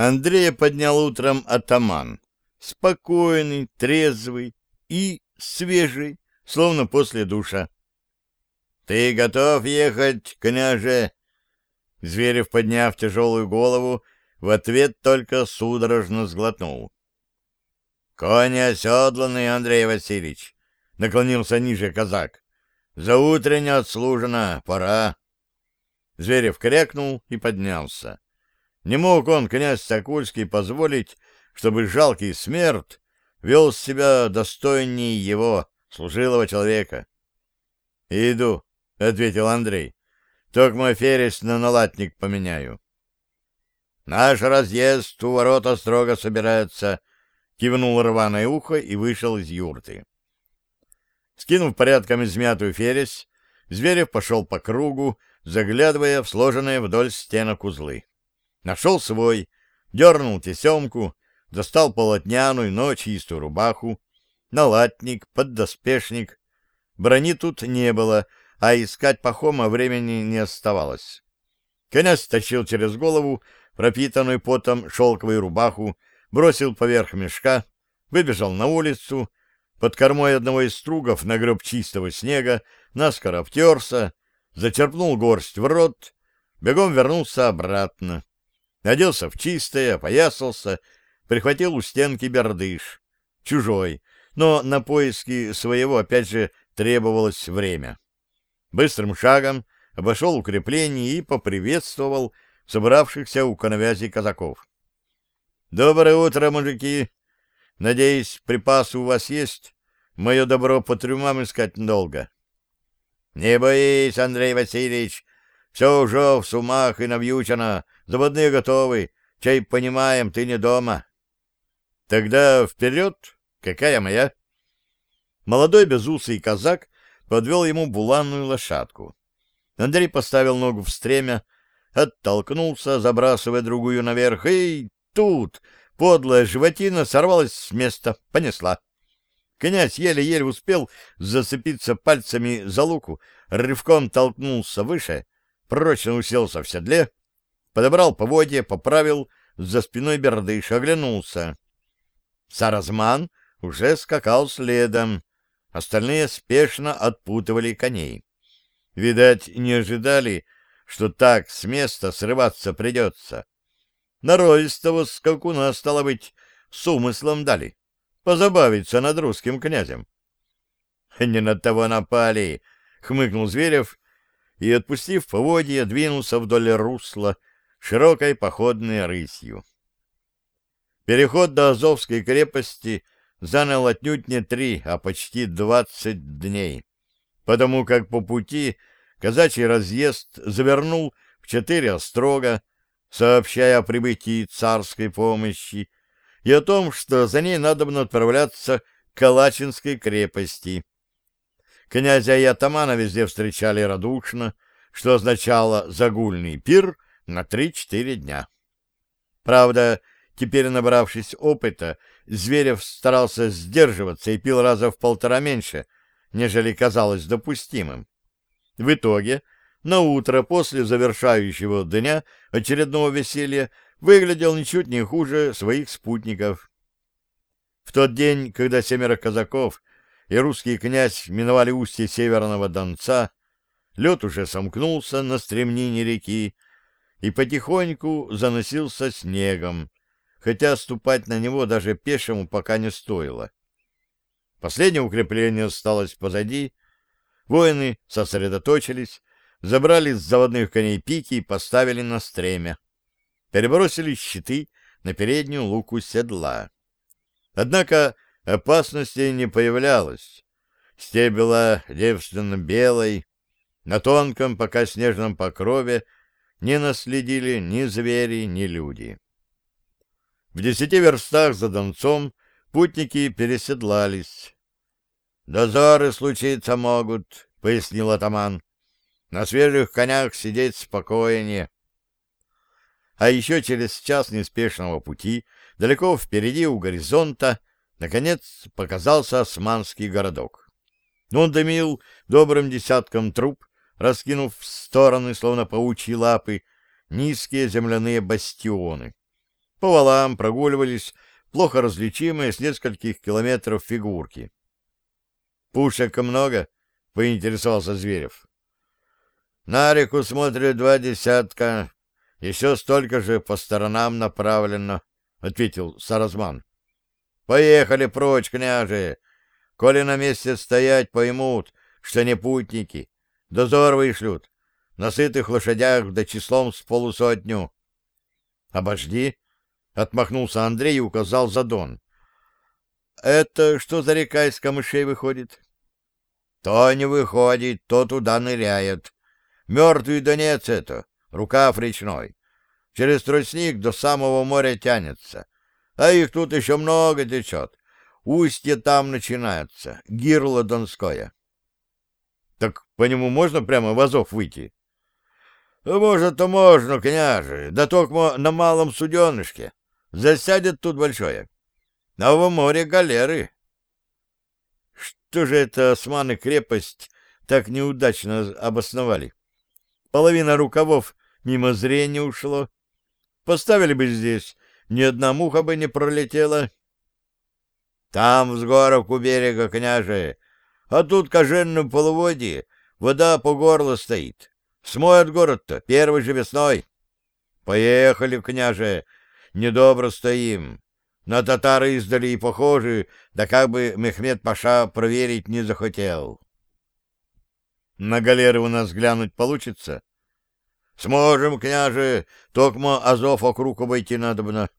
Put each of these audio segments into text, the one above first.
Андрея поднял утром атаман. Спокойный, трезвый и свежий, словно после душа. — Ты готов ехать, княже? Зверев, подняв тяжелую голову, в ответ только судорожно сглотнул. — Конь оседланный, Андрей Васильевич, — наклонился ниже казак. — За утренне отслужено, пора. Зверев крякнул и поднялся. Не мог он, князь Сокольский, позволить, чтобы жалкий смерть вел себя достойнее его, служилого человека. — Иду, — ответил Андрей. — Только ферес на налатник поменяю. — Наш разъезд у ворота строго собирается, — кивнул рваное ухо и вышел из юрты. Скинув порядком измятую фересь, Зверев пошел по кругу, заглядывая в сложенные вдоль стенок узлы. Нашел свой, дернул тесемку, достал полотняную, но чистую рубаху, налатник, поддоспешник. Брони тут не было, а искать Пахома времени не оставалось. Князь стащил через голову пропитанную потом шелковую рубаху, бросил поверх мешка, выбежал на улицу, под кормой одного из стругов нагреб чистого снега, наскоро обтерся, зачерпнул горсть в рот, бегом вернулся обратно. Оделся в чистое, опоясался, прихватил у стенки бердыш. Чужой, но на поиски своего, опять же, требовалось время. Быстрым шагом обошел укрепление и поприветствовал собравшихся у коновязи казаков. — Доброе утро, мужики! Надеюсь, припасы у вас есть? Мое добро по трюмам искать долго. — Не боись, Андрей Васильевич, все уже в сумах и навьючено, заводные готовы, чай понимаем, ты не дома. — Тогда вперед, какая моя? Молодой безусый казак подвел ему буланную лошадку. Андрей поставил ногу в стремя, оттолкнулся, забрасывая другую наверх, и тут подлая животина сорвалась с места, понесла. Князь еле-еле успел зацепиться пальцами за луку, рывком толкнулся выше, прочно уселся в седле, подобрал поводья, поправил за спиной бердыш, оглянулся. Саразман уже скакал следом, остальные спешно отпутывали коней. Видать, не ожидали, что так с места срываться придется. Норовистого скакуна, стало быть, с умыслом дали. Позабавиться над русским князем. — Не над того напали, — хмыкнул Зверев и, отпустив поводья, двинулся вдоль русла широкой походной рысью. Переход до Азовской крепости занял отнюдь не три, а почти двадцать дней, потому как по пути казачий разъезд завернул в четыре острога, сообщая о прибытии царской помощи и о том, что за ней надо отправляться к Калачинской крепости. Князя и атамана везде встречали радушно, что означало загульный пир на три-четыре дня. Правда, теперь набравшись опыта, Зверев старался сдерживаться и пил раза в полтора меньше, нежели казалось допустимым. В итоге, на утро после завершающего дня очередного веселья выглядел ничуть не хуже своих спутников. В тот день, когда семеро казаков и русский князь миновали устье Северного Донца, лед уже сомкнулся на стремнине реки и потихоньку заносился снегом, хотя ступать на него даже пешему пока не стоило. Последнее укрепление осталось позади, Воины сосредоточились, забрали с заводных коней пики и поставили на стремя. Перебросили щиты на переднюю луку седла. Однако опасности не появлялось. Степь была девственно белой, на тонком, пока снежном покрове не наследили ни звери, ни люди. В десяти верстах за Донцом путники переседлались. «Дозоры случиться могут», — пояснил атаман. «На свежих конях сидеть спокойнее». А еще через час неспешного пути, далеко впереди у горизонта, наконец показался османский городок. Он дымил добрым десятком труб, раскинув в стороны, словно паучьи лапы, низкие земляные бастионы. По валам прогуливались плохо различимые с нескольких километров фигурки. «Пушек много?» — поинтересовался Зверев. «На реку смотрят два десятка, еще столько же по сторонам направлено», — ответил Саразман. «Поехали прочь, княже! Коли на месте стоять, поймут, что не путники. Дозор вышлют. На сытых лошадях да числом с полусотню». «Обожди!» — отмахнулся Андрей и указал за Дон. «Это что за река из камышей выходит?» «То не выходит, то туда ныряет. Мертвый Донец это, рукав речной. Через тростник до самого моря тянется. А их тут еще много течет. Устье там начинается, гирло Донское». «Так по нему можно прямо в Азов выйти?» «Может-то можно, княже, да только на малом суденышке. Засядет тут большое. А в море галеры. Что же это османы крепость так неудачно обосновали? Половина рукавов мимо зрения ушло. Поставили бы здесь, ни одна муха бы не пролетела. Там, с горок у берега, княже, а тут коженном полуводье вода по горло стоит. Смоет город-то первой же весной. Поехали, княже, недобро стоим. На татары издали и похожи, да как бы Мехмед Паша проверить не захотел. На галеры у нас глянуть получится? Сможем, княже, токмо Азов округ обойти надобно.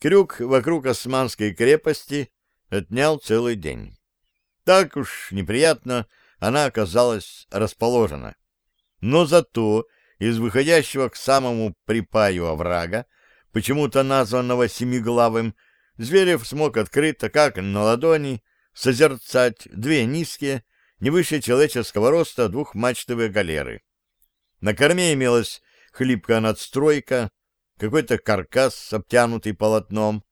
Крюк вокруг Османской крепости отнял целый день. Так уж неприятно она оказалась расположена. Но зато из выходящего к самому припаю оврага почему-то названного Семиглавым, Зверев смог открыто, как на ладони, созерцать две низкие, не выше человеческого роста двухмачтовые галеры. На корме имелась хлипкая надстройка, какой-то каркас, обтянутый полотном.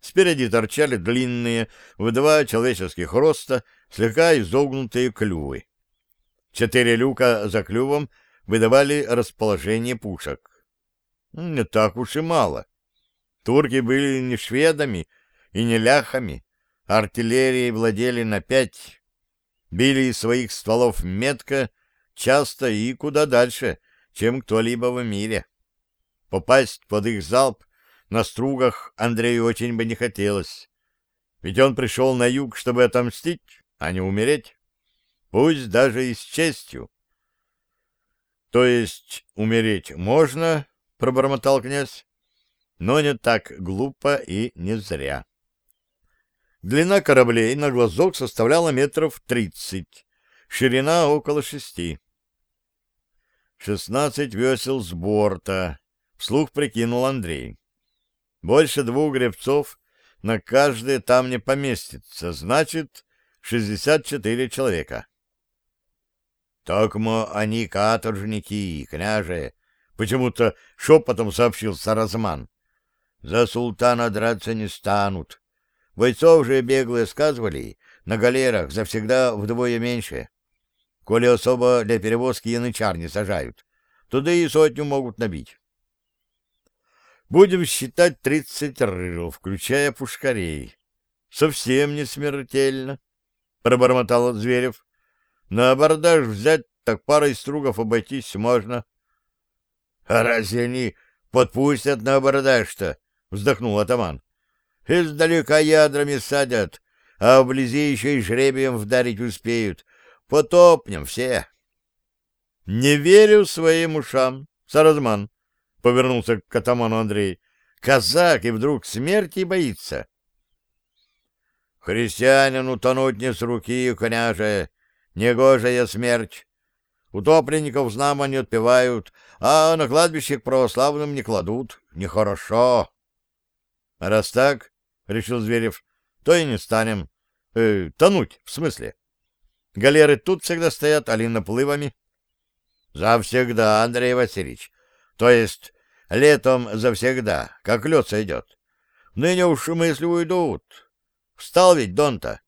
Спереди торчали длинные, в два человеческих роста, слегка изогнутые клювы. Четыре люка за клювом выдавали расположение пушек. Не так уж и мало. Турки были не шведами и не ляхами, артиллерией владели на пять. Били из своих стволов метко, часто и куда дальше, чем кто-либо в мире. Попасть под их залп на стругах Андрею очень бы не хотелось. Ведь он пришел на юг, чтобы отомстить, а не умереть. Пусть даже и с честью. То есть умереть можно, — пробормотал князь. Но не так глупо и не зря. Длина кораблей на глазок составляла метров тридцать, ширина около шести. Шестнадцать весел с борта, вслух прикинул Андрей. Больше двух гребцов на каждое там не поместится, значит, шестьдесят четыре человека. — Токмо они каторжники, княже, Почему-то шепотом сообщил Саразман. За султана драться не станут. Бойцов же беглые сказывали, на галерах завсегда вдвое меньше. Коли особо для перевозки янычар не сажают, туда и сотню могут набить. Будем считать тридцать рыл, включая пушкарей. Совсем не смертельно, — пробормотал Зверев. На абордаж взять, так парой стругов обойтись можно. — а разве они подпустят на абордаж-то? — вздохнул атаман. — Издалека ядрами садят, а вблизи еще и жребием вдарить успеют. Потопнем все. — Не верю своим ушам, Саразман, — повернулся к атаману Андрей. — Казак и вдруг смерти боится. — Христианину тонуть не с руки, княже, негожая смерть. Утопленников знамо не отпевают, а на кладбище к православным не кладут. Нехорошо. — Раз так, — решил Зверев, — то и не станем. Э, тонуть, в смысле. Галеры тут всегда стоят, али наплывами? — Завсегда, Андрей Васильевич. То есть летом завсегда, как лед сойдет. Ныне уж мысли уйдут. Встал ведь Дон-то.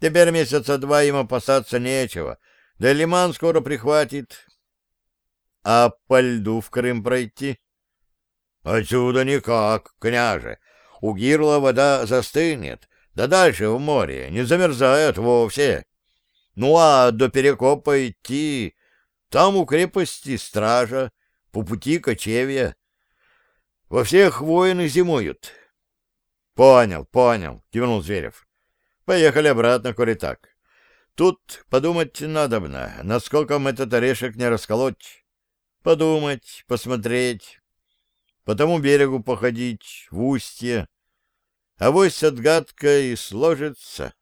Теперь месяца два им опасаться нечего — да лиман скоро прихватит. А по льду в Крым пройти? Отсюда никак, княже. У Гирла вода застынет, да дальше в море не замерзает вовсе. Ну а до Перекопа идти, там у крепости стража, по пути кочевья. Во всех воины зимуют. — Понял, понял, — кивнул Зверев. — Поехали обратно, коли так. Тут подумать надобно, насколько мы этот орешек не расколоть. Подумать, посмотреть, по тому берегу походить, в устье. Авось отгадка и сложится.